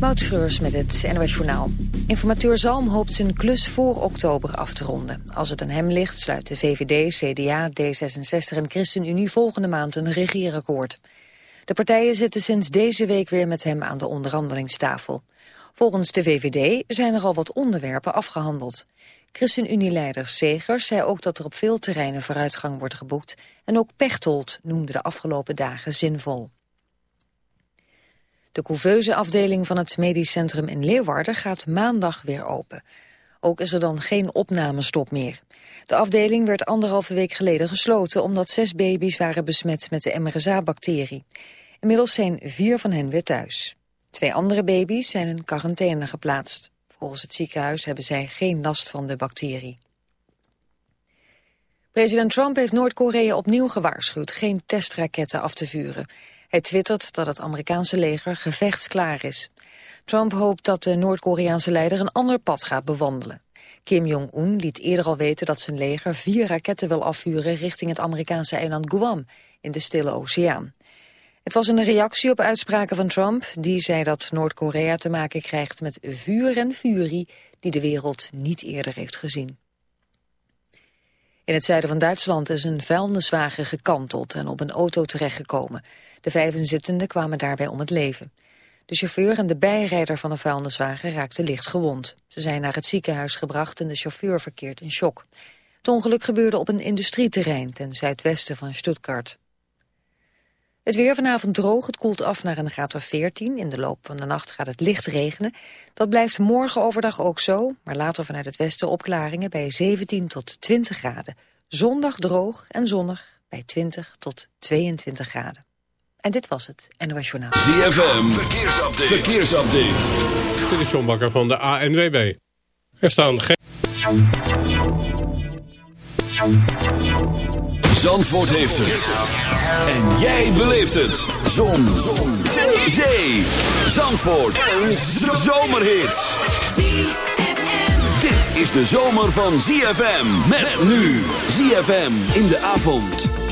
Moutschreurs met het NOS Journaal. Informateur Zalm hoopt zijn klus voor oktober af te ronden. Als het aan hem ligt, sluiten VVD, CDA, D66 en ChristenUnie volgende maand een regeerakkoord. De partijen zitten sinds deze week weer met hem aan de onderhandelingstafel. Volgens de VVD zijn er al wat onderwerpen afgehandeld. ChristenUnie-leider Segers zei ook dat er op veel terreinen vooruitgang wordt geboekt... en ook Pechtold noemde de afgelopen dagen zinvol. De couveuse afdeling van het medisch centrum in Leeuwarden gaat maandag weer open. Ook is er dan geen opnamestop meer. De afdeling werd anderhalve week geleden gesloten omdat zes baby's waren besmet met de MRSA-bacterie. Inmiddels zijn vier van hen weer thuis. Twee andere baby's zijn in quarantaine geplaatst. Volgens het ziekenhuis hebben zij geen last van de bacterie. President Trump heeft Noord-Korea opnieuw gewaarschuwd geen testraketten af te vuren. Hij twittert dat het Amerikaanse leger gevechtsklaar is. Trump hoopt dat de Noord-Koreaanse leider een ander pad gaat bewandelen. Kim Jong-un liet eerder al weten dat zijn leger vier raketten wil afvuren richting het Amerikaanse eiland Guam in de Stille Oceaan. Het was een reactie op uitspraken van Trump. Die zei dat Noord-Korea te maken krijgt met vuur en furie die de wereld niet eerder heeft gezien. In het zuiden van Duitsland is een vuilniswagen gekanteld en op een auto terechtgekomen. De vijf inzittenden kwamen daarbij om het leven. De chauffeur en de bijrijder van de vuilniswagen raakten licht gewond. Ze zijn naar het ziekenhuis gebracht en de chauffeur verkeert in shock. Het ongeluk gebeurde op een industrieterrein ten zuidwesten van Stuttgart. Het weer vanavond droog, het koelt af naar een graad of 14. In de loop van de nacht gaat het licht regenen. Dat blijft morgen overdag ook zo, maar later vanuit het westen opklaringen bij 17 tot 20 graden. Zondag droog en zonnig bij 20 tot 22 graden. En dit was het NOS Journaal. ZFM, verkeersupdate. verkeersupdate. Dit is John Bakker van de ANWB. Er staan geen... Zandvoort heeft het. En jij beleeft het. Zon. Zon. Zee. Zee. Zandvoort. Een zomerhit. Dit is de zomer van ZFM. Met nu. ZFM in de avond.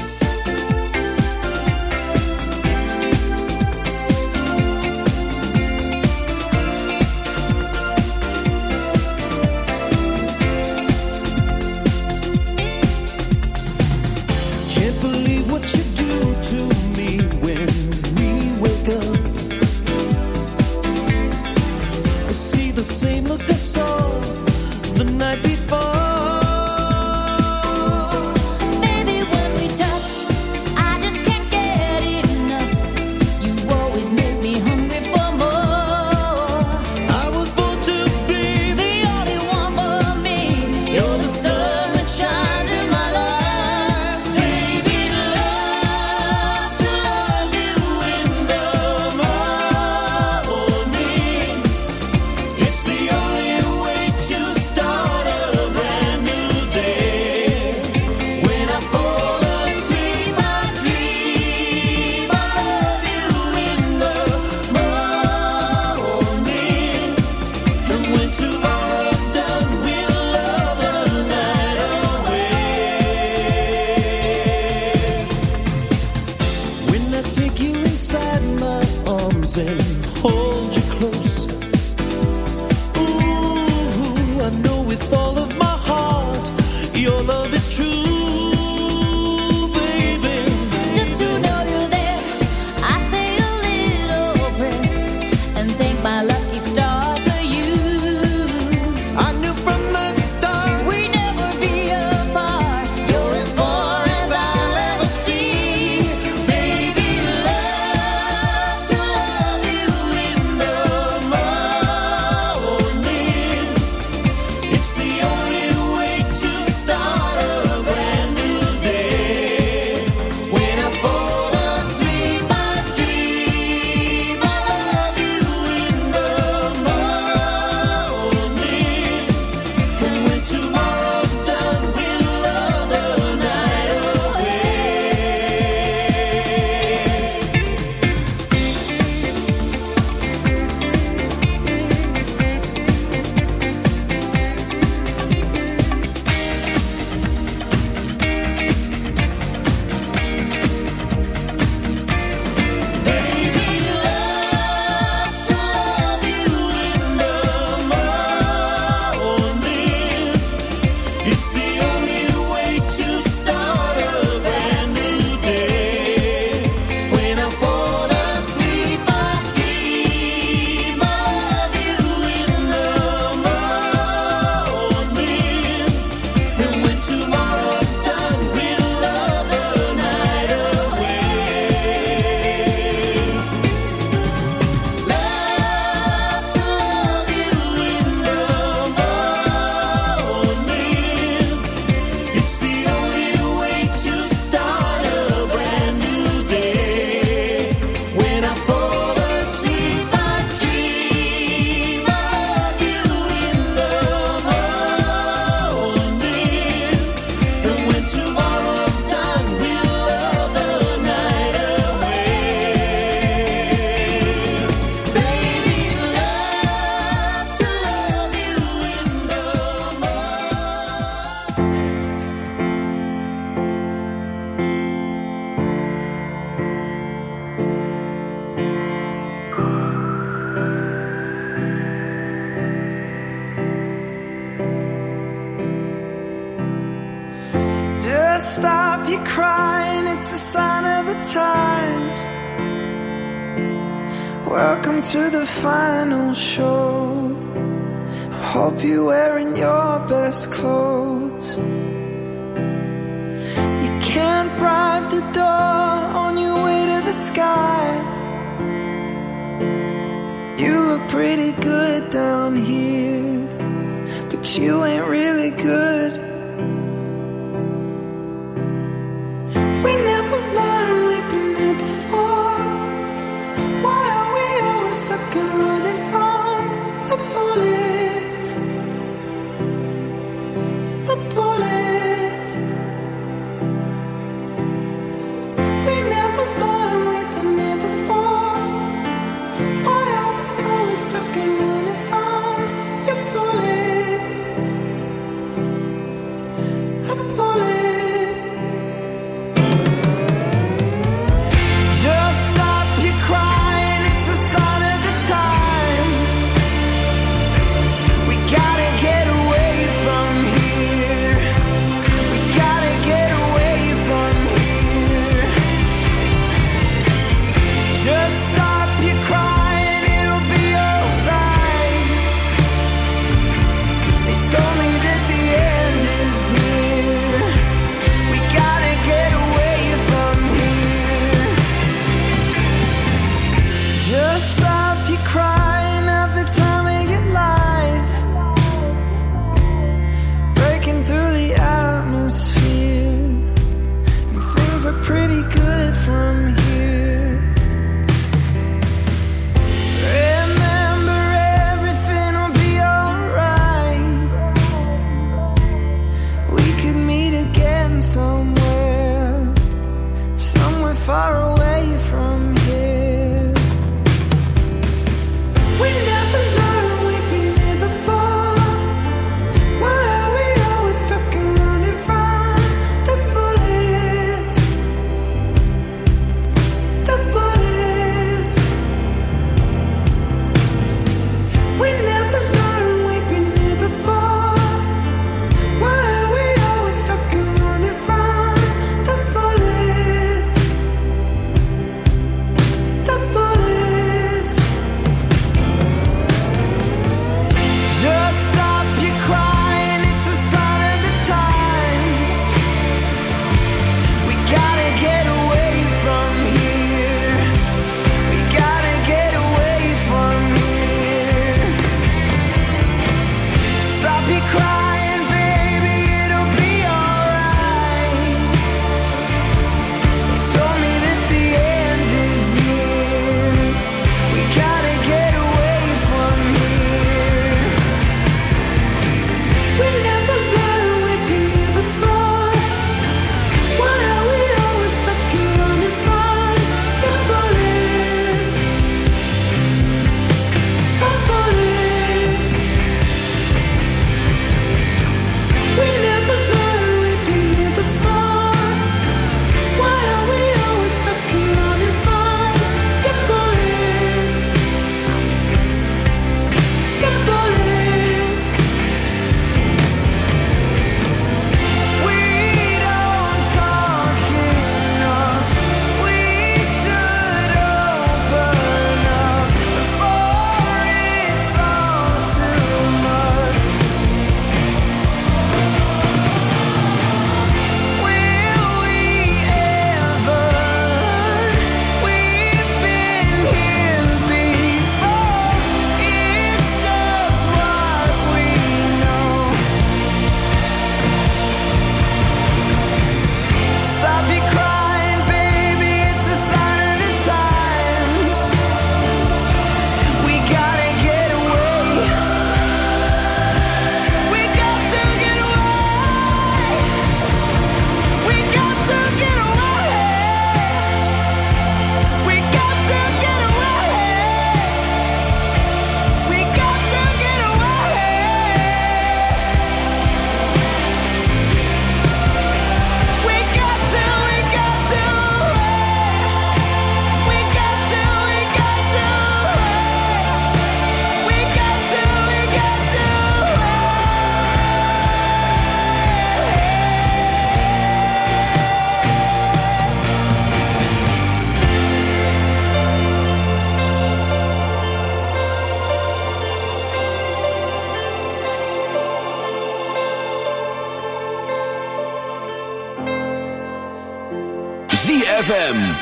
close.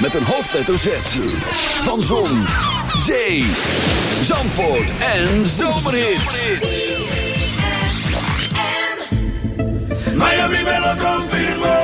met een hoofdletter Z. Van Zon, Zee, Zandvoort en Zomerhit. Miami me lo.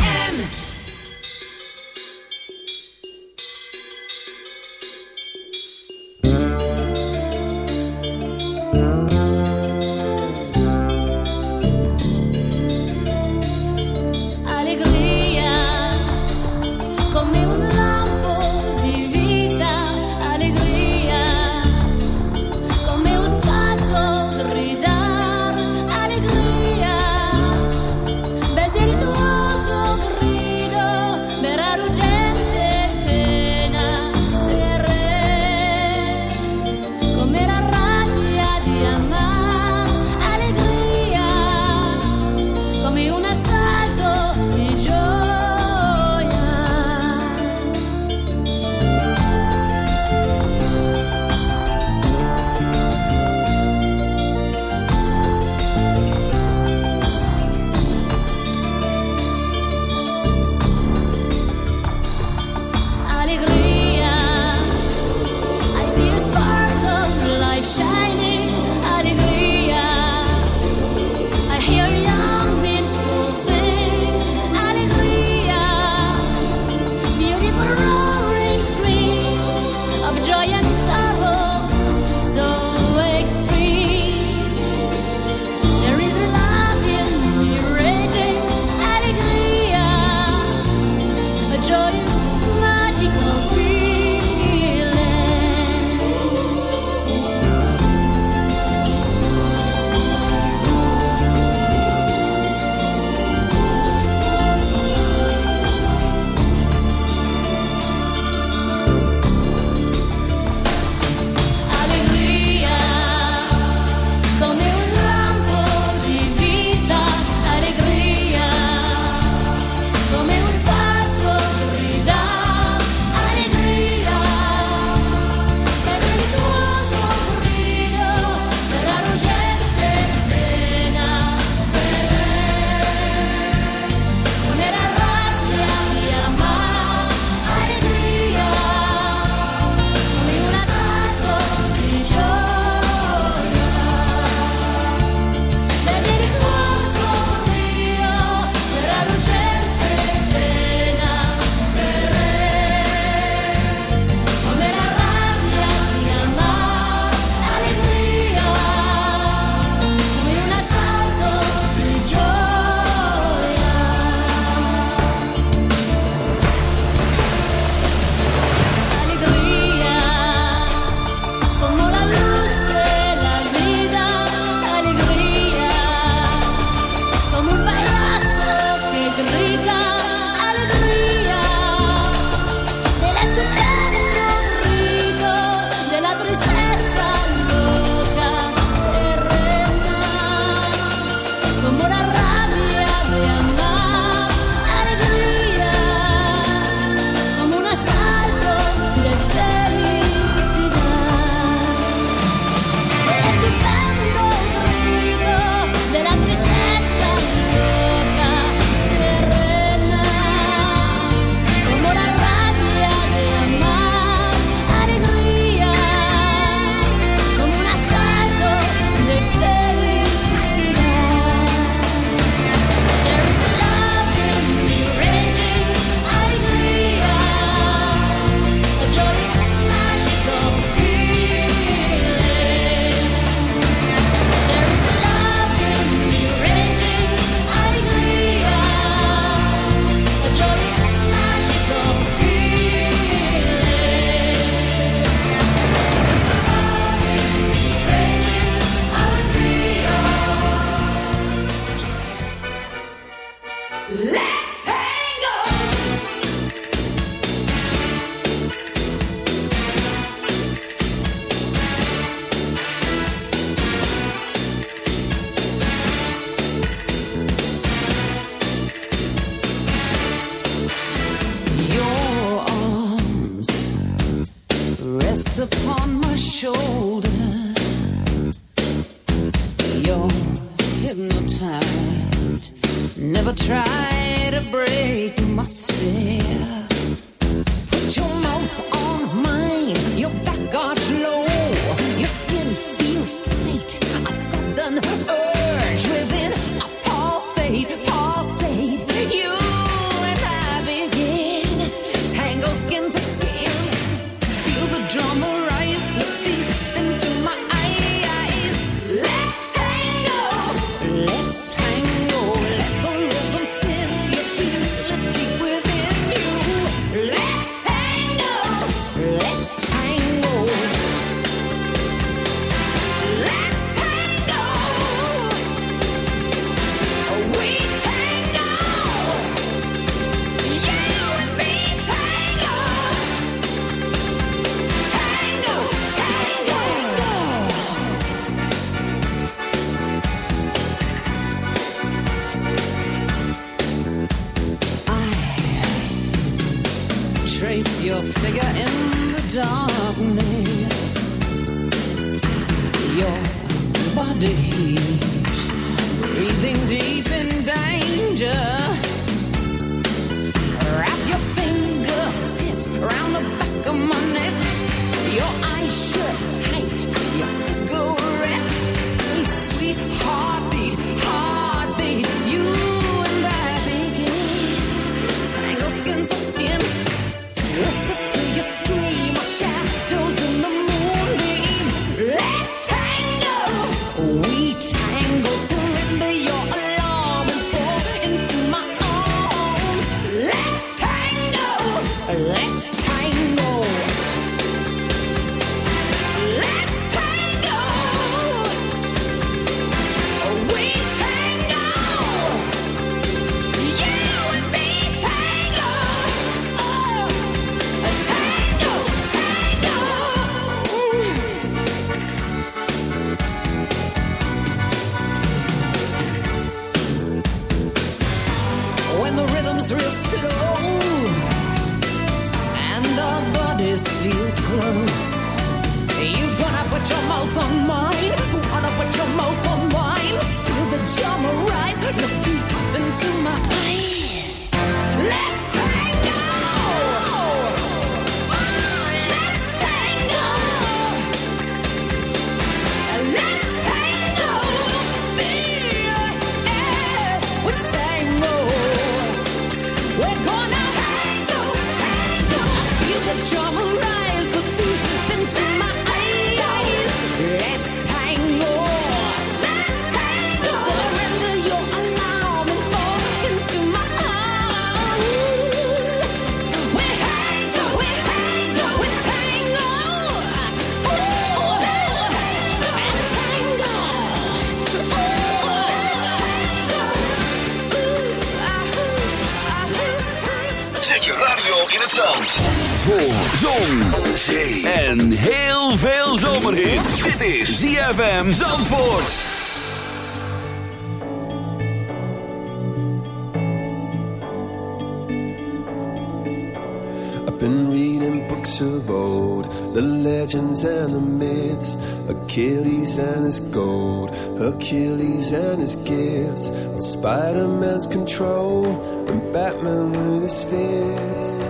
Achilles and his gifts, and Spider Man's control, and Batman with his fists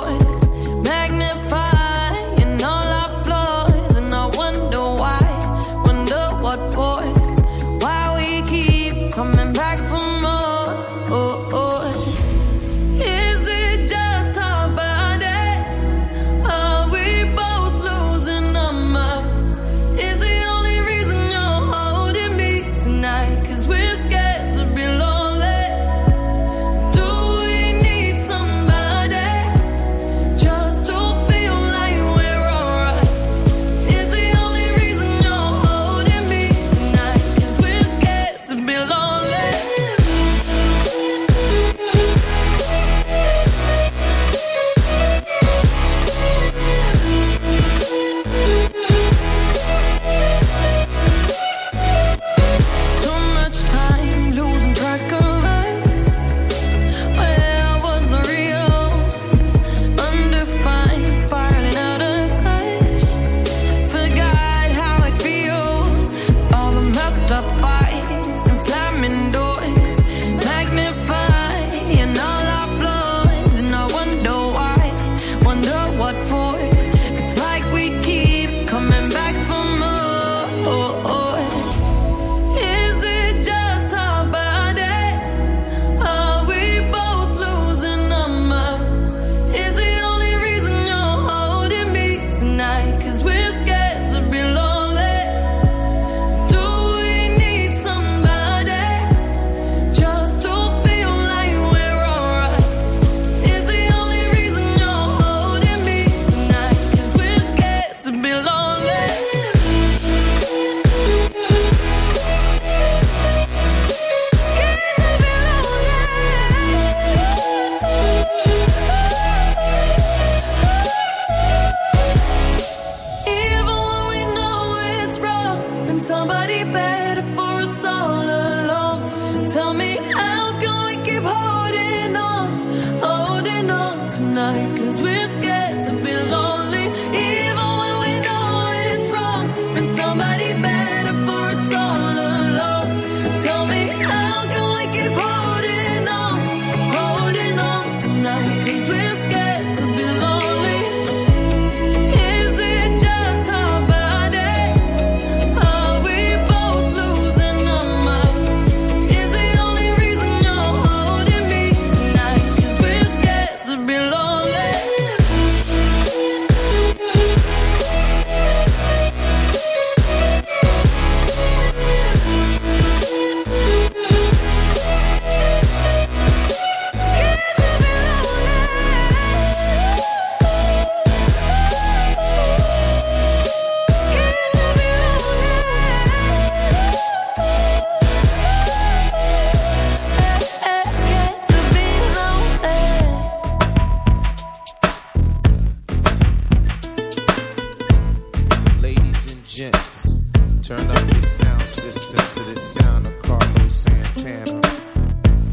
gents. Turn up your sound system to the sound of Carlos Santana.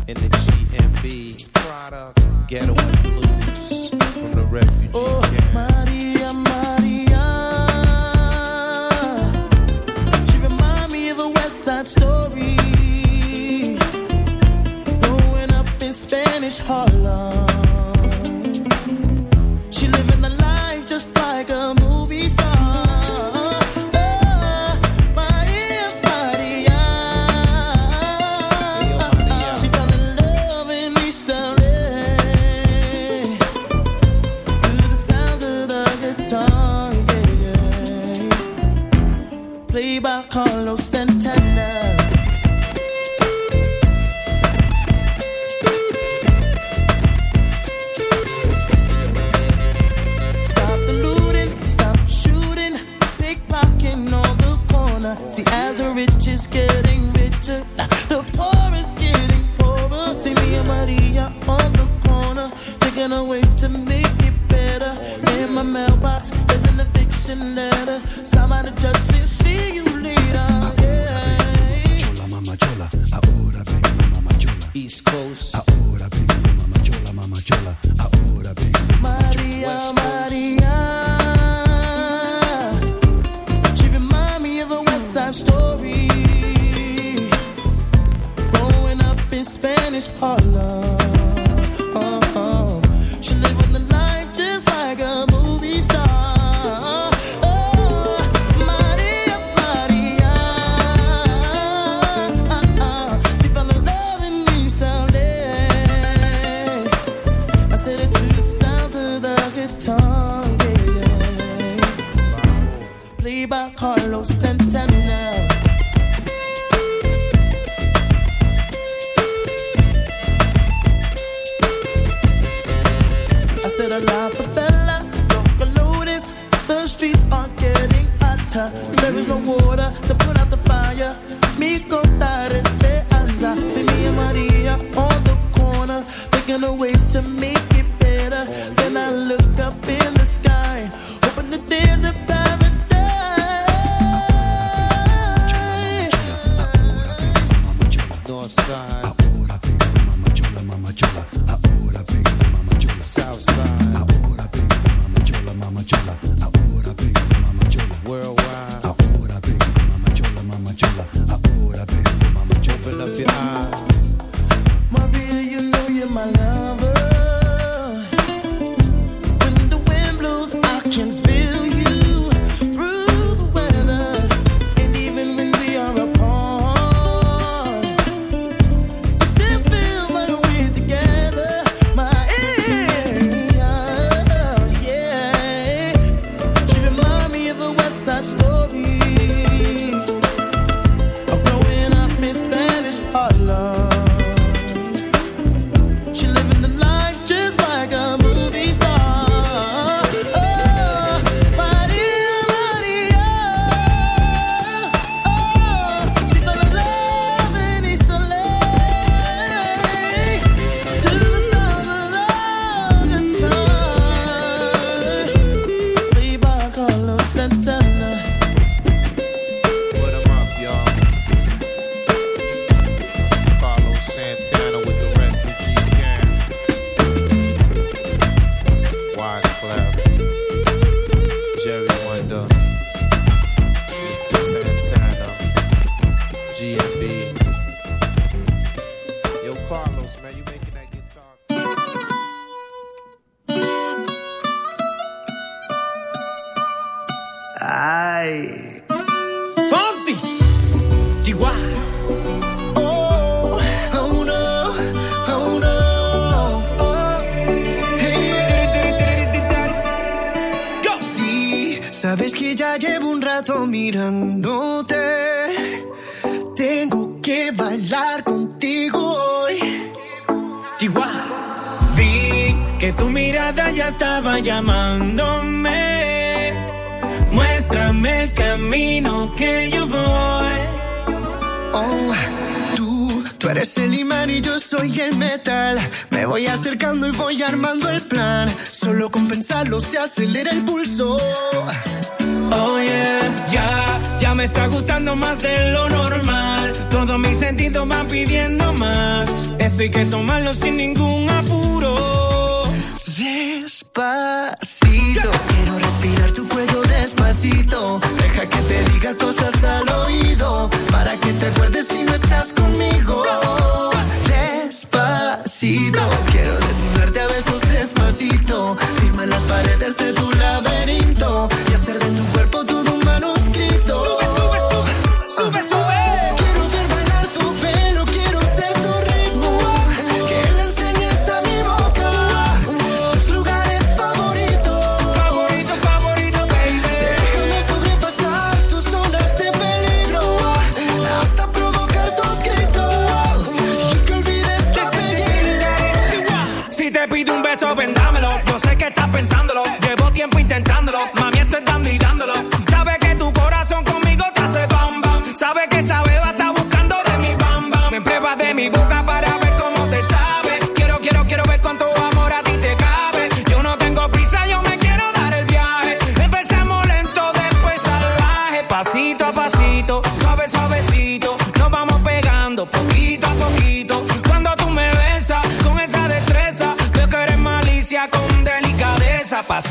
In the GMB product, Ghetto Blues.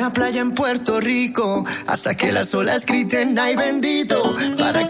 una playa en Puerto Rico hasta que las olas griten ay bendito para que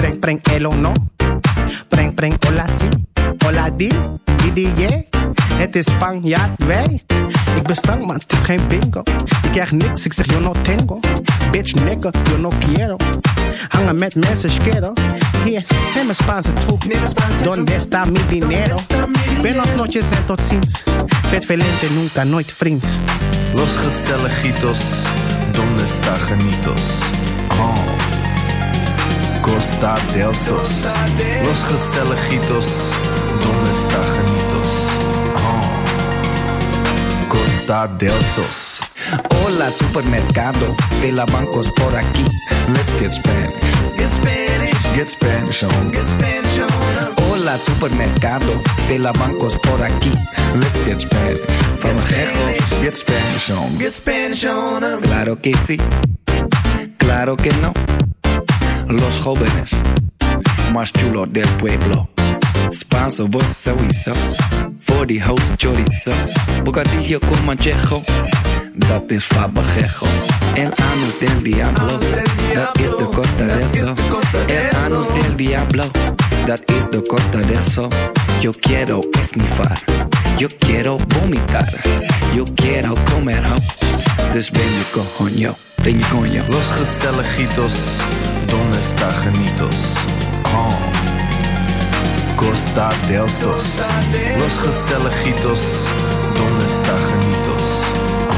Preng, preng, el o no. Preng, preng, hola si. Hola di, di, di, yeah. Het is Spanjaard, wij. Ik ben stank, maar het is geen bingo. Ik krijg niks, ik zeg yo no tengo. Bitch, nigga, yo no quiero. Hangen met mensen, schero. Hier, neem een Spaanse troep. Donde está mi dinero? Buenos noches en tot ziens. Vet velente, nunca, nooit vriends. Los gezelligitos, donde está genitos? Oh. Costa del Sos. Los gezelligitos, donde está genitos? Oh. Costa del Sos. Hola supermercado de la bancos por aquí. Let's get Spanish. Get Spanish. Get Spanish on. Get Spanish on. Hola supermercado de la bancos por aquí. Let's get Spanish. From Gejo, get Spanish on. Get Spanish on. Claro que sí. Claro que no. Los jóvenes más chulos del pueblo. Spanso, sowieso. Voor die host chorizo. Bocadillo con manchejo. Dat is fabajejo. El anus del diablo. Dat is de costa de eso. El anus del diablo. Dat is de costa de eso. Yo quiero esnifar. Yo quiero vomitar. Yo quiero comer ho. Dus ben je coño. Ben je coño. Los gezelligitos, donde está genitos? Oh. Costa del Sos. Los gezelligitos, donde está genitos?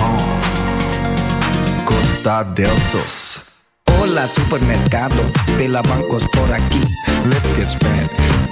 Oh. Costa del Sos. Hola supermercado de la bancos por aquí. Let's get Spanish.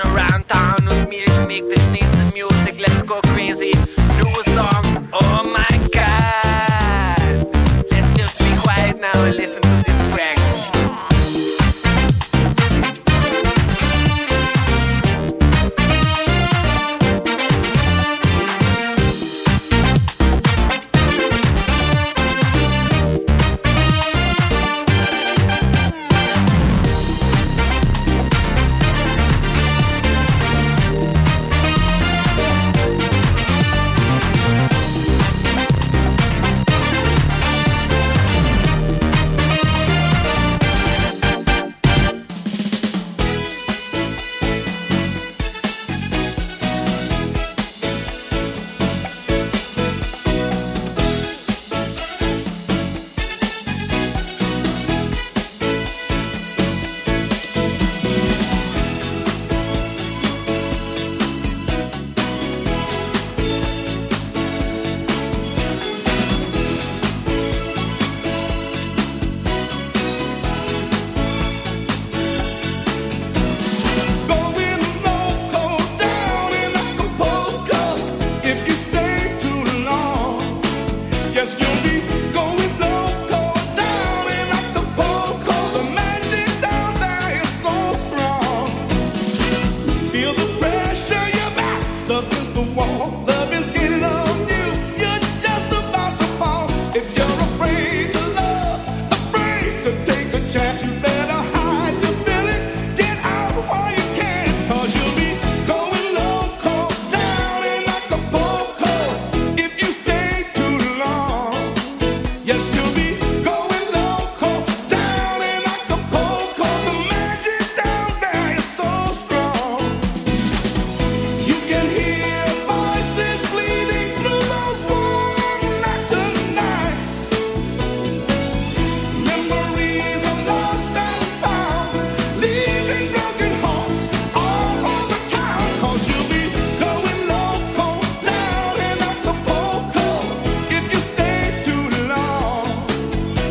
around town with me to make the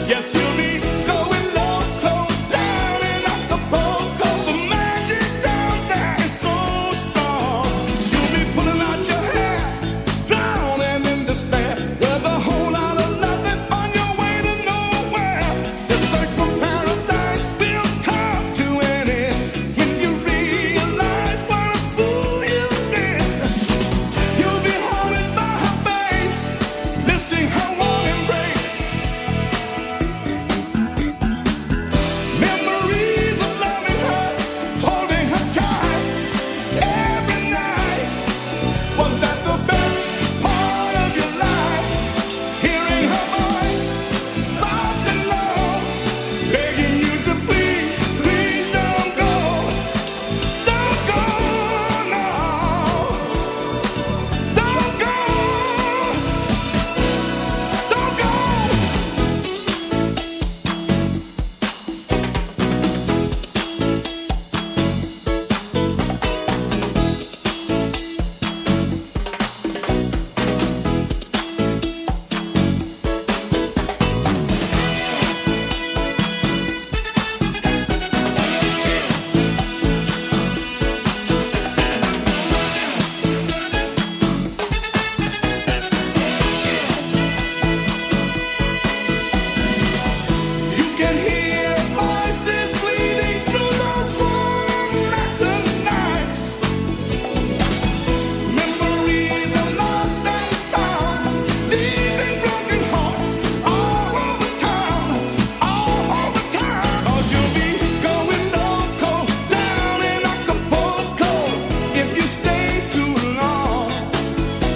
Yes, you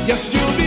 Yes, you'll be.